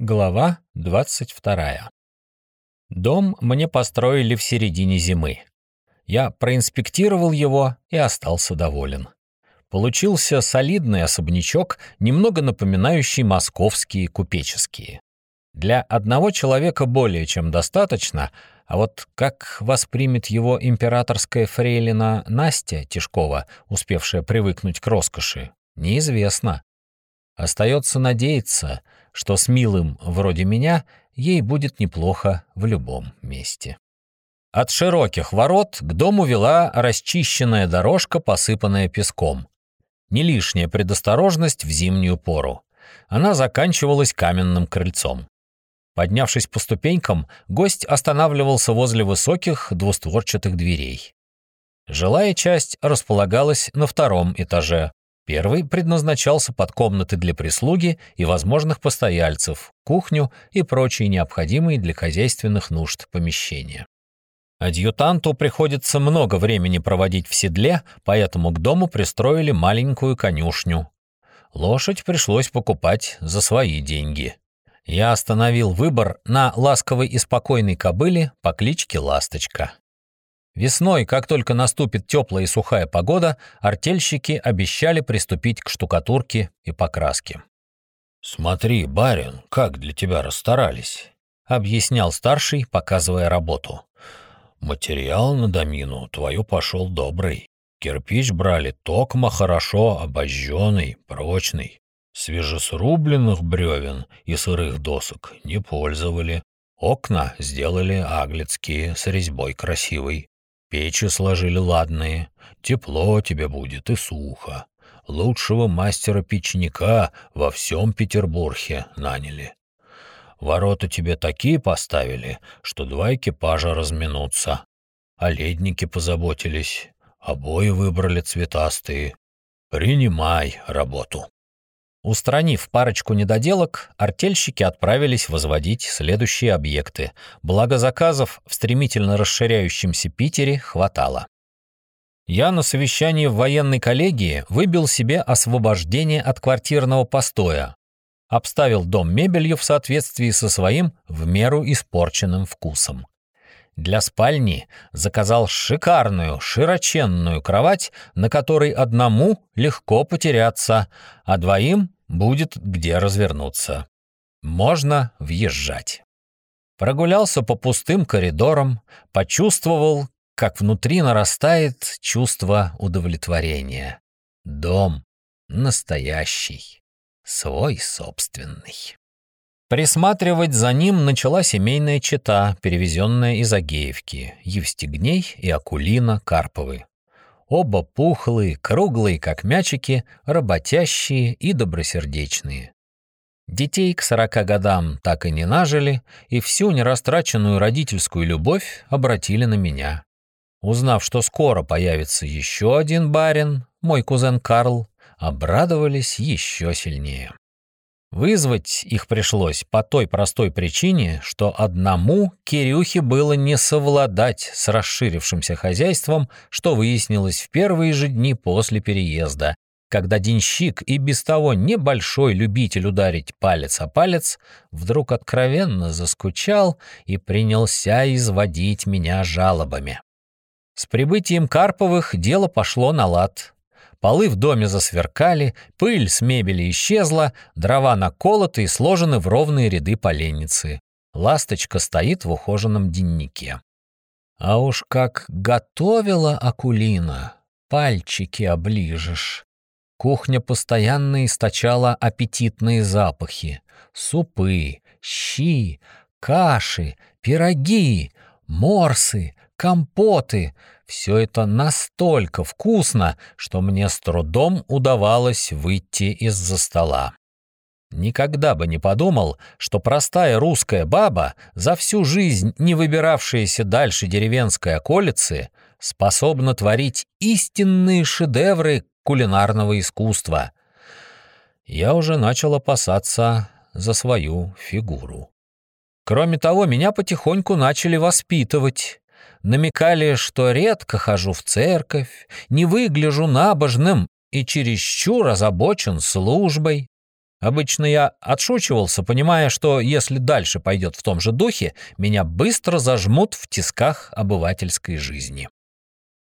Глава 22. Дом мне построили в середине зимы. Я проинспектировал его и остался доволен. Получился солидный особнячок, немного напоминающий московские купеческие. Для одного человека более чем достаточно, а вот как воспримет его императорская фрейлина Настя Тишкова, успевшая привыкнуть к роскоши, неизвестно. Остается надеяться — что с милым вроде меня ей будет неплохо в любом месте. От широких ворот к дому вела расчищенная дорожка, посыпанная песком. Не лишняя предосторожность в зимнюю пору. Она заканчивалась каменным крыльцом. Поднявшись по ступенькам, гость останавливался возле высоких двустворчатых дверей. Жилая часть располагалась на втором этаже, Первый предназначался под комнаты для прислуги и возможных постояльцев, кухню и прочие необходимые для хозяйственных нужд помещения. Адъютанту приходится много времени проводить в седле, поэтому к дому пристроили маленькую конюшню. Лошадь пришлось покупать за свои деньги. Я остановил выбор на ласковой и спокойной кобыле по кличке Ласточка. Весной, как только наступит теплая и сухая погода, артельщики обещали приступить к штукатурке и покраске. «Смотри, барин, как для тебя расстарались», — объяснял старший, показывая работу. «Материал на домину твою пошел добрый. Кирпич брали токмо хорошо обожженный, прочный. Свежесрубленных бревен и сырых досок не пользовали. Окна сделали аглицкие с резьбой красивой. Печи сложили ладные, тепло тебе будет и сухо. Лучшего мастера-печника во всем Петербурге наняли. Ворота тебе такие поставили, что два экипажа разминутся. О позаботились, обои выбрали цветастые. Принимай работу. Устранив парочку недоделок, артельщики отправились возводить следующие объекты, благо заказов в стремительно расширяющемся Питере хватало. Я на совещании в военной коллегии выбил себе освобождение от квартирного постоя, обставил дом мебелью в соответствии со своим в меру испорченным вкусом. Для спальни заказал шикарную, широченную кровать, на которой одному легко потеряться, а двоим будет где развернуться. Можно въезжать. Прогулялся по пустым коридорам, почувствовал, как внутри нарастает чувство удовлетворения. Дом настоящий, свой собственный. Присматривать за ним начала семейная чета, перевезенная из Агеевки, Евстигней и Акулина Карповы. Оба пухлые, круглые, как мячики, работящие и добросердечные. Детей к сорока годам так и не нажили, и всю нерастраченную родительскую любовь обратили на меня. Узнав, что скоро появится еще один барин, мой кузен Карл, обрадовались еще сильнее. Вызвать их пришлось по той простой причине, что одному Кирюхе было не совладать с расширившимся хозяйством, что выяснилось в первые же дни после переезда, когда денщик и без того небольшой любитель ударить палец о палец вдруг откровенно заскучал и принялся изводить меня жалобами. С прибытием Карповых дело пошло на лад. Полы в доме засверкали, пыль с мебели исчезла, дрова наколоты и сложены в ровные ряды поленницы. Ласточка стоит в ухоженном деннике. А уж как готовила Акулина, пальчики оближешь. Кухня постоянно источала аппетитные запахи. Супы, щи, каши, пироги, морсы, компоты — все это настолько вкусно, что мне с трудом удавалось выйти из-за стола. Никогда бы не подумал, что простая русская баба, за всю жизнь не выбиравшаяся дальше деревенской околицы, способна творить истинные шедевры кулинарного искусства. Я уже начал опасаться за свою фигуру. Кроме того, меня потихоньку начали воспитывать намекали, что редко хожу в церковь, не выгляжу набожным и чересчур озабочен службой. Обычно я отшучивался, понимая, что если дальше пойдет в том же духе, меня быстро зажмут в тисках обывательской жизни.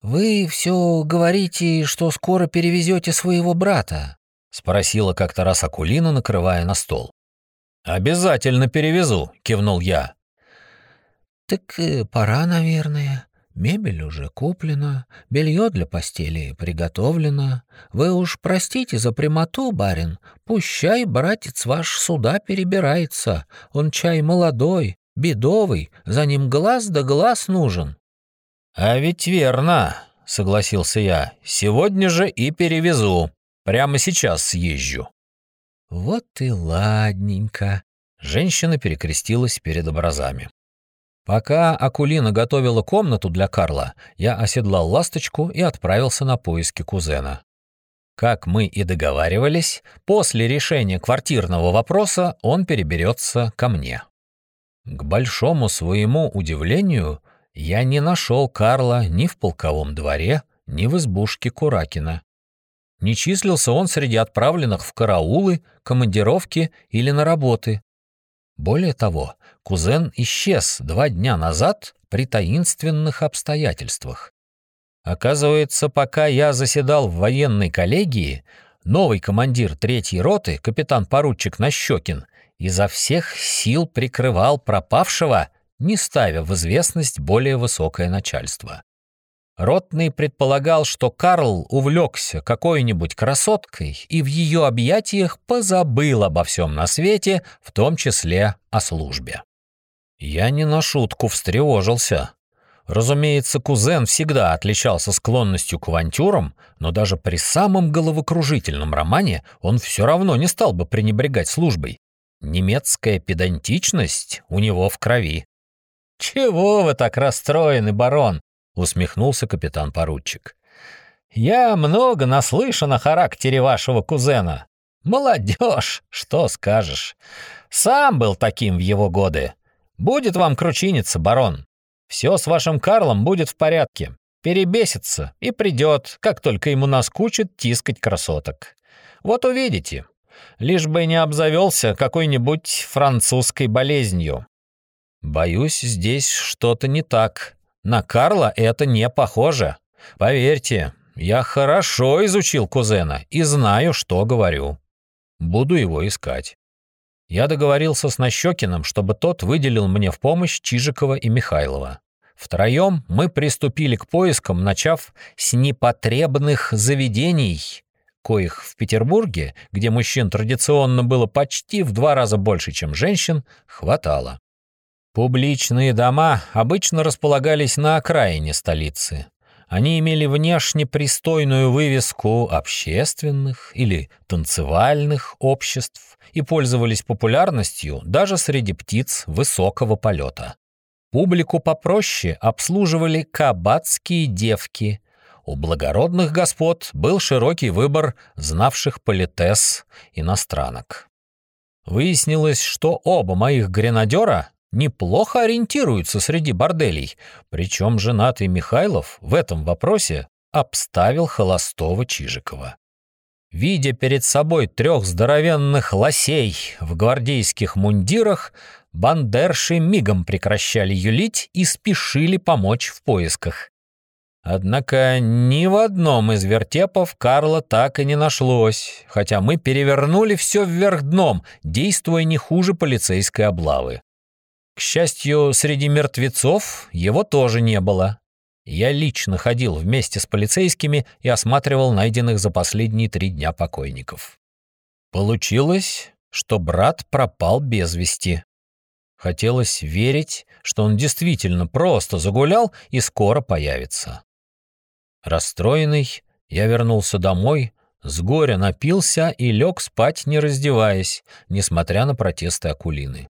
«Вы все говорите, что скоро перевезете своего брата?» — спросила как-то раз Акулина, накрывая на стол. «Обязательно перевезу», — кивнул я. «Так пора, наверное. Мебель уже куплена, белье для постели приготовлено. Вы уж простите за прямоту, барин, пущай братец ваш сюда перебирается. Он чай молодой, бедовый, за ним глаз да глаз нужен». «А ведь верно», — согласился я. «Сегодня же и перевезу. Прямо сейчас съезжу». «Вот и ладненько», — женщина перекрестилась перед образами. Пока Акулина готовила комнату для Карла, я оседлал ласточку и отправился на поиски кузена. Как мы и договаривались, после решения квартирного вопроса он переберется ко мне. К большому своему удивлению, я не нашел Карла ни в полковом дворе, ни в избушке Куракина. Не числился он среди отправленных в караулы, командировки или на работы. Более того, кузен исчез два дня назад при таинственных обстоятельствах. Оказывается, пока я заседал в военной коллегии, новый командир третьей роты, капитан-поручик Нащекин, изо всех сил прикрывал пропавшего, не ставя в известность более высокое начальство. Ротный предполагал, что Карл увлекся какой-нибудь красоткой и в ее объятиях позабыл обо всем на свете, в том числе о службе. Я не на шутку встревожился. Разумеется, кузен всегда отличался склонностью к авантюрам, но даже при самом головокружительном романе он все равно не стал бы пренебрегать службой. Немецкая педантичность у него в крови. «Чего вы так расстроены, барон?» Усмехнулся капитан-поручик. «Я много наслышан о характере вашего кузена. Молодежь, что скажешь. Сам был таким в его годы. Будет вам кручиниться, барон. Все с вашим Карлом будет в порядке. Перебесится и придет, как только ему наскучит тискать красоток. Вот увидите. Лишь бы не обзавелся какой-нибудь французской болезнью. Боюсь, здесь что-то не так, на Карла это не похоже. Поверьте, я хорошо изучил кузена и знаю, что говорю. Буду его искать. Я договорился с Нащекиным, чтобы тот выделил мне в помощь Чижикова и Михайлова. Втроем мы приступили к поискам, начав с непотребных заведений, коих в Петербурге, где мужчин традиционно было почти в два раза больше, чем женщин, хватало. Публичные дома обычно располагались на окраине столицы. Они имели внешне пристойную вывеску общественных или танцевальных обществ и пользовались популярностью даже среди птиц высокого полета. Публику попроще обслуживали кабацкие девки. У благородных господ был широкий выбор знавших политес иностранок. Выяснилось, что оба моих гренадера неплохо ориентируются среди борделей, причем женатый Михайлов в этом вопросе обставил холостого Чижикова. Видя перед собой трех здоровенных лосей в гвардейских мундирах, бандерши мигом прекращали юлить и спешили помочь в поисках. Однако ни в одном из вертепов Карла так и не нашлось, хотя мы перевернули все вверх дном, действуя не хуже полицейской облавы. К счастью, среди мертвецов его тоже не было. Я лично ходил вместе с полицейскими и осматривал найденных за последние три дня покойников. Получилось, что брат пропал без вести. Хотелось верить, что он действительно просто загулял и скоро появится. Расстроенный, я вернулся домой, с горя напился и лег спать, не раздеваясь, несмотря на протесты Акулины.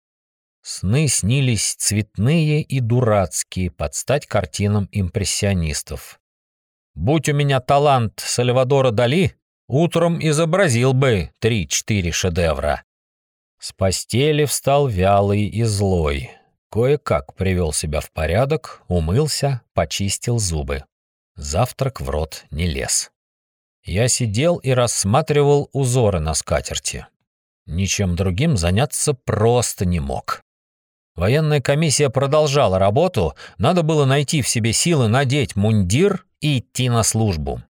Сны снились цветные и дурацкие, под стать картинам импрессионистов. Будь у меня талант Сальвадора Дали, утром изобразил бы три-четыре шедевра. С постели встал вялый и злой. Кое-как привел себя в порядок, умылся, почистил зубы. Завтрак в рот не лез. Я сидел и рассматривал узоры на скатерти. Ничем другим заняться просто не мог. Военная комиссия продолжала работу, надо было найти в себе силы надеть мундир и идти на службу.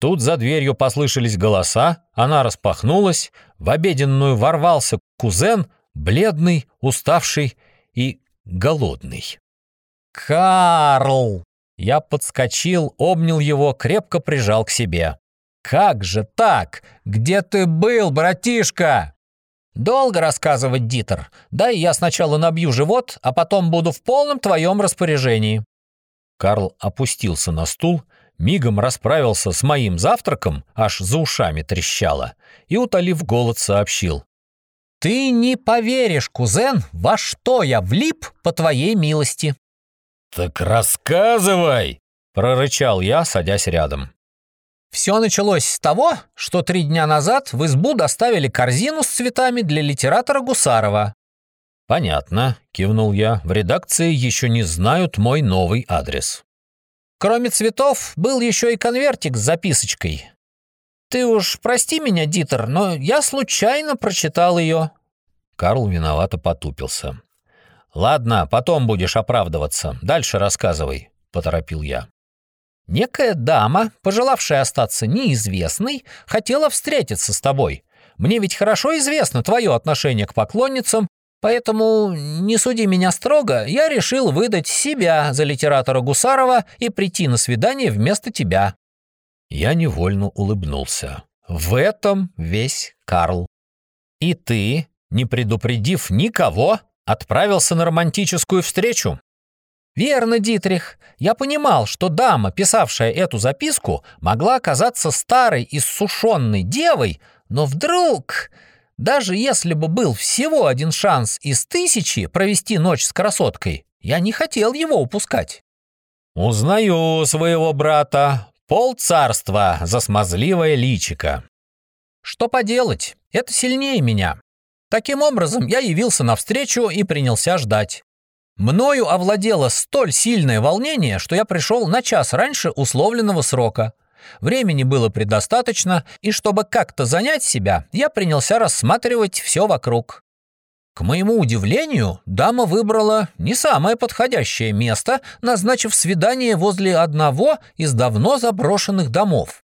Тут за дверью послышались голоса, она распахнулась, в обеденную ворвался кузен, бледный, уставший и голодный. «Карл!» Я подскочил, обнял его, крепко прижал к себе. «Как же так? Где ты был, братишка?» «Долго рассказывать, Дитер. Дай я сначала набью живот, а потом буду в полном твоем распоряжении». Карл опустился на стул, мигом расправился с моим завтраком, аж за ушами трещало, и, утолив голод, сообщил. «Ты не поверишь, кузен, во что я влип по твоей милости». «Так рассказывай!» — прорычал я, садясь рядом. Все началось с того, что три дня назад в избу доставили корзину с цветами для литератора Гусарова. «Понятно», — кивнул я, — «в редакции еще не знают мой новый адрес». Кроме цветов, был еще и конвертик с записочкой. «Ты уж прости меня, Дитер, но я случайно прочитал ее». Карл виновато потупился. «Ладно, потом будешь оправдываться. Дальше рассказывай», — поторопил я. Некая дама, пожелавшая остаться неизвестной, хотела встретиться с тобой. Мне ведь хорошо известно твое отношение к поклонницам, поэтому, не суди меня строго, я решил выдать себя за литератора Гусарова и прийти на свидание вместо тебя». Я невольно улыбнулся. В этом весь Карл. И ты, не предупредив никого, отправился на романтическую встречу? «Верно, Дитрих. Я понимал, что дама, писавшая эту записку, могла оказаться старой и сушенной девой, но вдруг, даже если бы был всего один шанс из тысячи провести ночь с красоткой, я не хотел его упускать». «Узнаю своего брата. Пол царства за смазливое личико». «Что поделать? Это сильнее меня. Таким образом, я явился навстречу и принялся ждать. Мною овладело столь сильное волнение, что я пришел на час раньше условленного срока. Времени было предостаточно, и чтобы как-то занять себя, я принялся рассматривать все вокруг. К моему удивлению, дама выбрала не самое подходящее место, назначив свидание возле одного из давно заброшенных домов.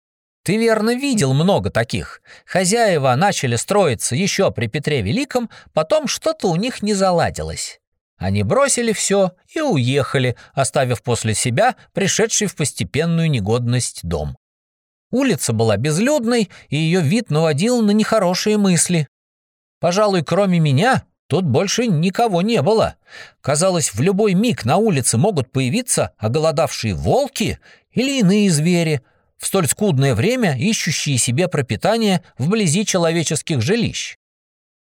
Ты верно видел много таких. Хозяева начали строиться еще при Петре Великом, потом что-то у них не заладилось. Они бросили все и уехали, оставив после себя пришедший в постепенную негодность дом. Улица была безлюдной, и ее вид наводил на нехорошие мысли. Пожалуй, кроме меня, тут больше никого не было. Казалось, в любой миг на улице могут появиться оголодавшие волки или иные звери, в столь скудное время ищущие себе пропитание вблизи человеческих жилищ.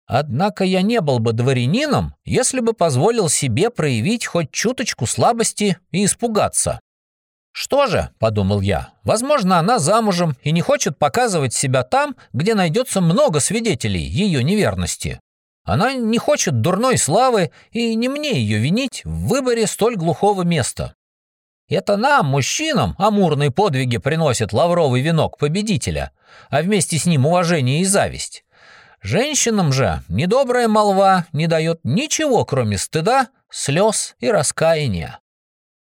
Однако я не был бы дворянином, если бы позволил себе проявить хоть чуточку слабости и испугаться. «Что же», — подумал я, — «возможно, она замужем и не хочет показывать себя там, где найдется много свидетелей ее неверности. Она не хочет дурной славы, и не мне ее винить в выборе столь глухого места. Это нам, мужчинам, амурные подвиги приносят лавровый венок победителя, а вместе с ним уважение и зависть. Женщинам же недобрая молва не дает ничего, кроме стыда, слез и раскаяния.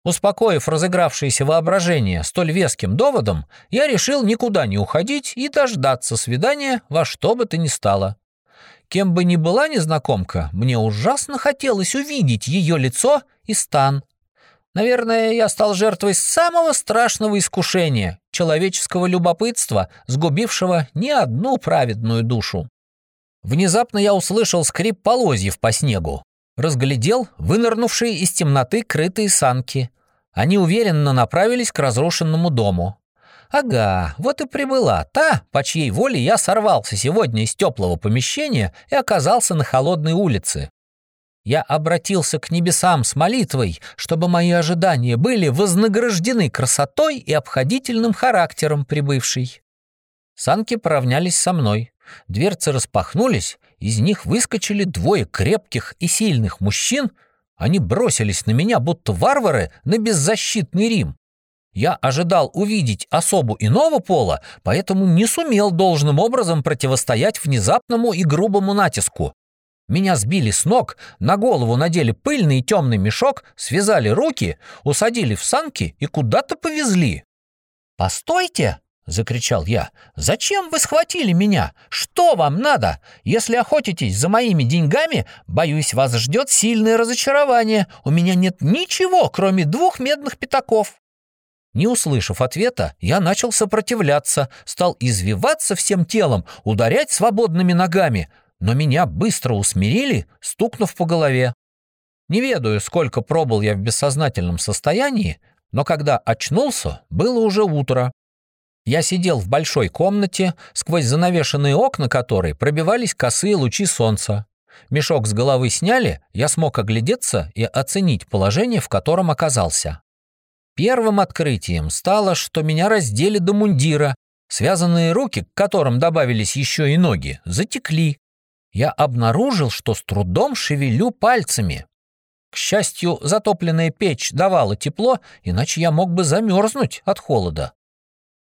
Успокоив разыгравшееся воображение столь веским доводом, я решил никуда не уходить и дождаться свидания во что бы то ни стало. Кем бы ни была незнакомка, мне ужасно хотелось увидеть ее лицо и стан. Наверное, я стал жертвой самого страшного искушения — человеческого любопытства, сгубившего не одну праведную душу. Внезапно я услышал скрип полозьев по снегу. Разглядел вынырнувшие из темноты крытые санки. Они уверенно направились к разрушенному дому. Ага, вот и прибыла та, по чьей воле я сорвался сегодня из теплого помещения и оказался на холодной улице. Я обратился к небесам с молитвой, чтобы мои ожидания были вознаграждены красотой и обходительным характером прибывшей. Санки поравнялись со мной. Дверцы распахнулись, из них выскочили двое крепких и сильных мужчин. Они бросились на меня, будто варвары, на беззащитный Рим. Я ожидал увидеть особу иного пола, поэтому не сумел должным образом противостоять внезапному и грубому натиску. Меня сбили с ног, на голову надели пыльный темный мешок, связали руки, усадили в санки и куда-то повезли. «Постойте!» — закричал я. «Зачем вы схватили меня? Что вам надо? Если охотитесь за моими деньгами, боюсь, вас ждет сильное разочарование. У меня нет ничего, кроме двух медных пятаков». Не услышав ответа, я начал сопротивляться, стал извиваться всем телом, ударять свободными ногами, но меня быстро усмирили, стукнув по голове. Не ведаю, сколько пробыл я в бессознательном состоянии, но когда очнулся, было уже утро. Я сидел в большой комнате, сквозь занавешенные окна которой пробивались косые лучи солнца. Мешок с головы сняли, я смог оглядеться и оценить положение, в котором оказался. Первым открытием стало, что меня раздели до мундира, связанные руки, к которым добавились еще и ноги, затекли. Я обнаружил, что с трудом шевелю пальцами. К счастью, затопленная печь давала тепло, иначе я мог бы замерзнуть от холода.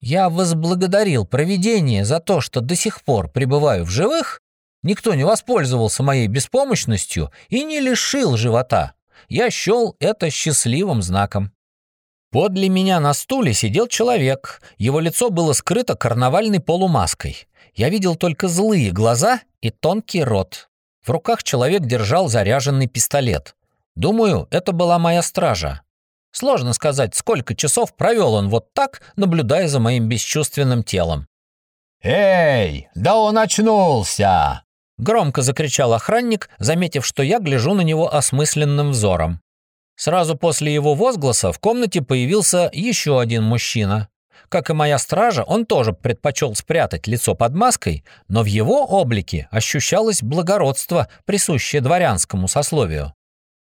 Я возблагодарил провидение за то, что до сих пор пребываю в живых, никто не воспользовался моей беспомощностью и не лишил живота. Я счел это счастливым знаком. Подле меня на стуле сидел человек. Его лицо было скрыто карнавальной полумаской. Я видел только злые глаза и тонкий рот. В руках человек держал заряженный пистолет. Думаю, это была моя стража. Сложно сказать, сколько часов провел он вот так, наблюдая за моим бесчувственным телом. «Эй, да он очнулся!» Громко закричал охранник, заметив, что я гляжу на него осмысленным взором. Сразу после его возгласа в комнате появился еще один мужчина. Как и моя стража, он тоже предпочел спрятать лицо под маской, но в его облике ощущалось благородство, присущее дворянскому сословию.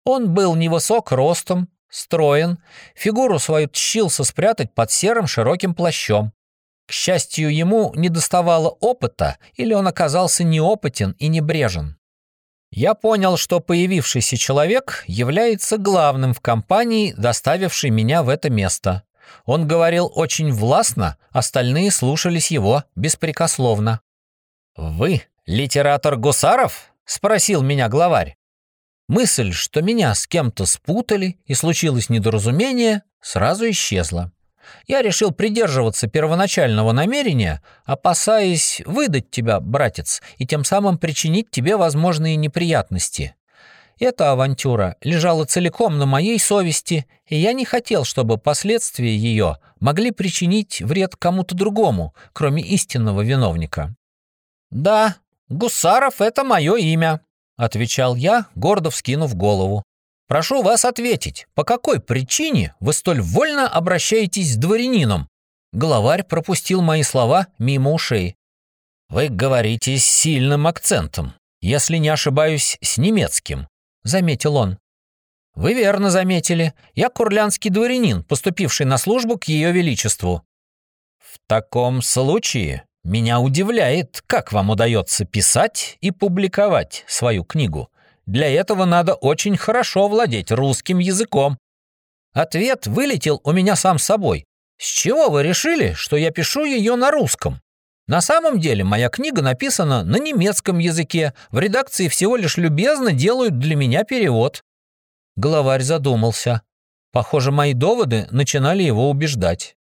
Он был невысок ростом, строен, фигуру свою тщился спрятать под серым широким плащом. К счастью, ему не доставало опыта, или он оказался неопытен и небрежен. Я понял, что появившийся человек является главным в компании, доставившей меня в это место. Он говорил очень властно, остальные слушались его беспрекословно. «Вы литератор Гусаров?» — спросил меня главарь. Мысль, что меня с кем-то спутали и случилось недоразумение, сразу исчезла я решил придерживаться первоначального намерения, опасаясь выдать тебя, братец, и тем самым причинить тебе возможные неприятности. Эта авантюра лежала целиком на моей совести, и я не хотел, чтобы последствия ее могли причинить вред кому-то другому, кроме истинного виновника. «Да, Гусаров — это мое имя», — отвечал я, гордо вскинув голову. Прошу вас ответить, по какой причине вы столь вольно обращаетесь с дворянином?» Главарь пропустил мои слова мимо ушей. «Вы говорите с сильным акцентом, если не ошибаюсь, с немецким», — заметил он. «Вы верно заметили. Я курлянский дворянин, поступивший на службу к Ее Величеству». «В таком случае меня удивляет, как вам удается писать и публиковать свою книгу», для этого надо очень хорошо владеть русским языком. Ответ вылетел у меня сам собой. С чего вы решили, что я пишу ее на русском? На самом деле моя книга написана на немецком языке, в редакции всего лишь любезно делают для меня перевод. Главарь задумался. Похоже, мои доводы начинали его убеждать.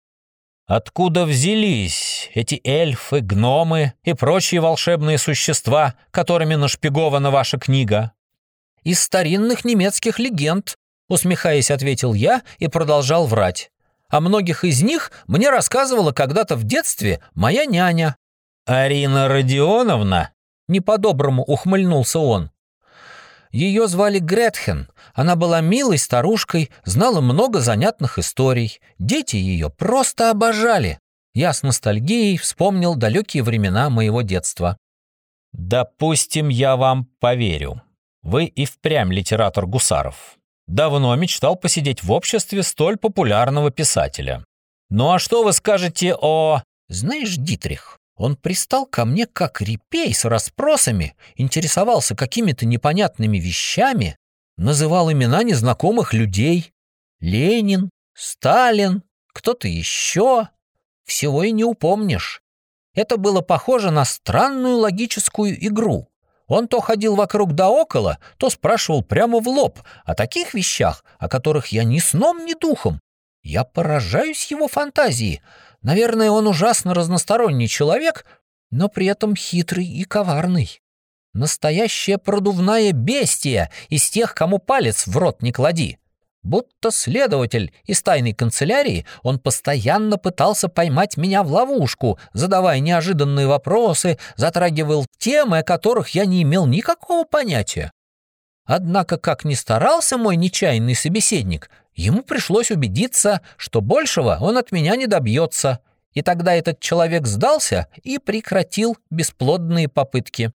Откуда взялись эти эльфы, гномы и прочие волшебные существа, которыми нашпигована ваша книга? из старинных немецких легенд», усмехаясь, ответил я и продолжал врать. О многих из них мне рассказывала когда-то в детстве моя няня. «Арина Родионовна?» Не по-доброму ухмыльнулся он. Ее звали Гретхен. Она была милой старушкой, знала много занятных историй. Дети ее просто обожали. Я с ностальгией вспомнил далекие времена моего детства. «Допустим, я вам поверю. Вы и впрямь литератор Гусаров. Давно мечтал посидеть в обществе столь популярного писателя. Ну а что вы скажете о... Знаешь, Дитрих, он пристал ко мне как репей с расспросами, интересовался какими-то непонятными вещами, называл имена незнакомых людей. Ленин, Сталин, кто-то еще. Всего и не упомнишь. Это было похоже на странную логическую игру. Он то ходил вокруг да около, то спрашивал прямо в лоб о таких вещах, о которых я ни сном, ни духом. Я поражаюсь его фантазии. Наверное, он ужасно разносторонний человек, но при этом хитрый и коварный. Настоящая продувная бестия из тех, кому палец в рот не клади. Будто следователь из тайной канцелярии, он постоянно пытался поймать меня в ловушку, задавая неожиданные вопросы, затрагивал темы, о которых я не имел никакого понятия. Однако, как ни старался мой нечаянный собеседник, ему пришлось убедиться, что большего он от меня не добьется, и тогда этот человек сдался и прекратил бесплодные попытки.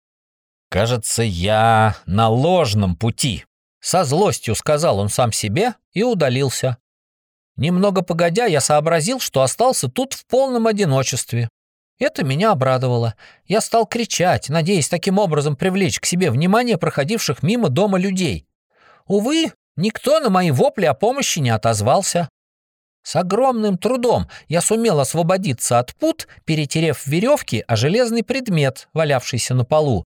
«Кажется, я на ложном пути», со злостью сказал он сам себе и удалился. Немного погодя, я сообразил, что остался тут в полном одиночестве. Это меня обрадовало. Я стал кричать, надеясь таким образом привлечь к себе внимание проходивших мимо дома людей. Увы, никто на мои вопли о помощи не отозвался. С огромным трудом я сумел освободиться от пут, перетерев веревки о железный предмет, валявшийся на полу.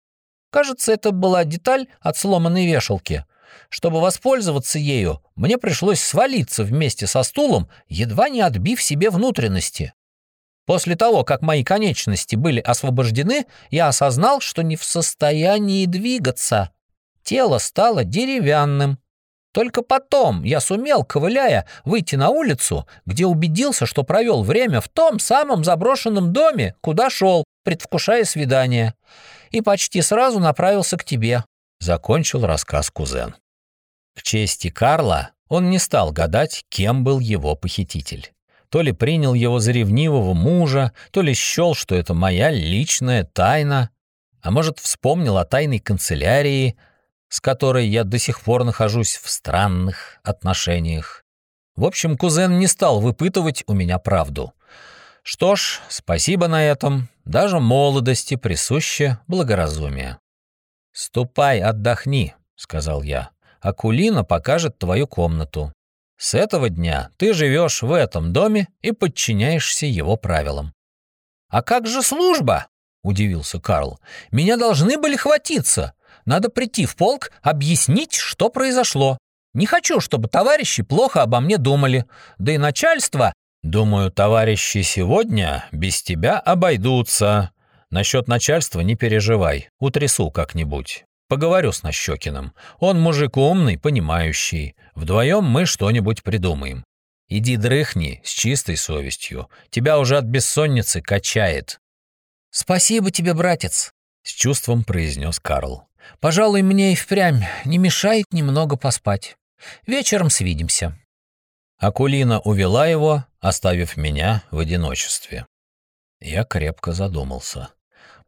Кажется, это была деталь от сломанной вешалки. Чтобы воспользоваться ею, мне пришлось свалиться вместе со стулом, едва не отбив себе внутренности. После того, как мои конечности были освобождены, я осознал, что не в состоянии двигаться. Тело стало деревянным. Только потом я сумел, ковыляя, выйти на улицу, где убедился, что провел время в том самом заброшенном доме, куда шел, предвкушая свидание. И почти сразу направился к тебе. Закончил рассказ кузен. К чести Карла он не стал гадать, кем был его похититель. То ли принял его за ревнивого мужа, то ли счел, что это моя личная тайна, а может, вспомнил о тайной канцелярии, с которой я до сих пор нахожусь в странных отношениях. В общем, кузен не стал выпытывать у меня правду. Что ж, спасибо на этом. Даже молодости присуще благоразумие. «Ступай, отдохни», — сказал я. Акулина покажет твою комнату. С этого дня ты живешь в этом доме и подчиняешься его правилам». «А как же служба?» — удивился Карл. «Меня должны были хватиться. Надо прийти в полк, объяснить, что произошло. Не хочу, чтобы товарищи плохо обо мне думали. Да и начальство...» «Думаю, товарищи сегодня без тебя обойдутся. Насчет начальства не переживай, утрясу как-нибудь. Поговорю с Нащекиным. Он мужик умный, понимающий. Вдвоем мы что-нибудь придумаем. Иди дрыхни с чистой совестью. Тебя уже от бессонницы качает». «Спасибо тебе, братец», — с чувством произнес Карл. «Пожалуй, мне и впрямь не мешает немного поспать. Вечером свидимся». Акулина увела его, оставив меня в одиночестве. Я крепко задумался.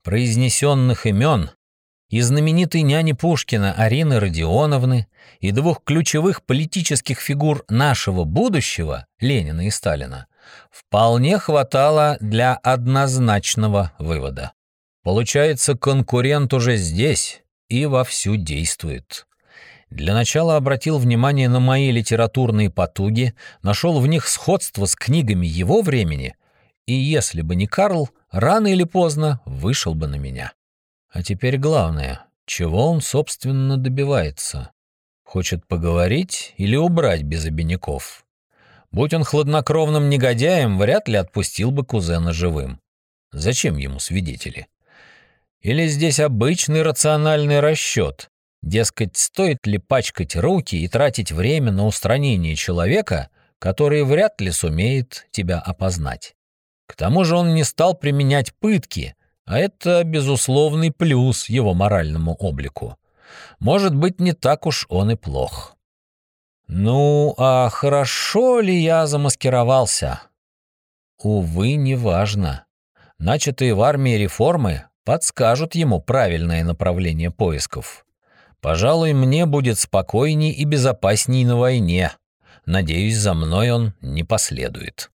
Произнесенных имен и знаменитой няни Пушкина Арины Родионовны, и двух ключевых политических фигур нашего будущего, Ленина и Сталина, вполне хватало для однозначного вывода. Получается, конкурент уже здесь и вовсю действует. Для начала обратил внимание на мои литературные потуги, нашел в них сходство с книгами его времени, и если бы не Карл, рано или поздно вышел бы на меня. А теперь главное, чего он, собственно, добивается? Хочет поговорить или убрать без обиняков? Будь он хладнокровным негодяем, вряд ли отпустил бы кузена живым. Зачем ему свидетели? Или здесь обычный рациональный расчет? Дескать, стоит ли пачкать руки и тратить время на устранение человека, который вряд ли сумеет тебя опознать? К тому же он не стал применять пытки, а это безусловный плюс его моральному облику. Может быть, не так уж он и плох. Ну, а хорошо ли я замаскировался? Увы, неважно. Начатые в армии реформы подскажут ему правильное направление поисков. Пожалуй, мне будет спокойней и безопасней на войне. Надеюсь, за мной он не последует.